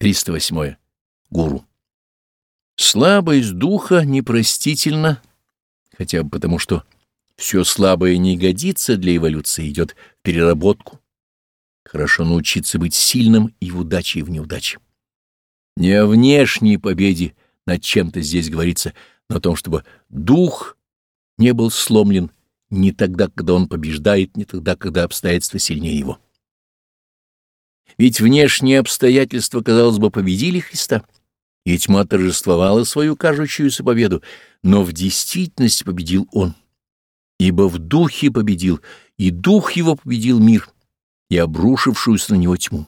308. Гуру. Слабость духа непростительна, хотя бы потому, что все слабое не годится для эволюции, идет в переработку. Хорошо научиться быть сильным и в удаче, и в неудаче. Не о внешней победе над чем-то здесь говорится, но о том, чтобы дух не был сломлен не тогда, когда он побеждает, не тогда, когда обстоятельства сильнее его. Ведь внешние обстоятельства, казалось бы, победили Христа, и тьма торжествовала свою кажущуюся победу, но в действительности победил Он, ибо в духе победил, и дух его победил мир и обрушившуюся на него тьму.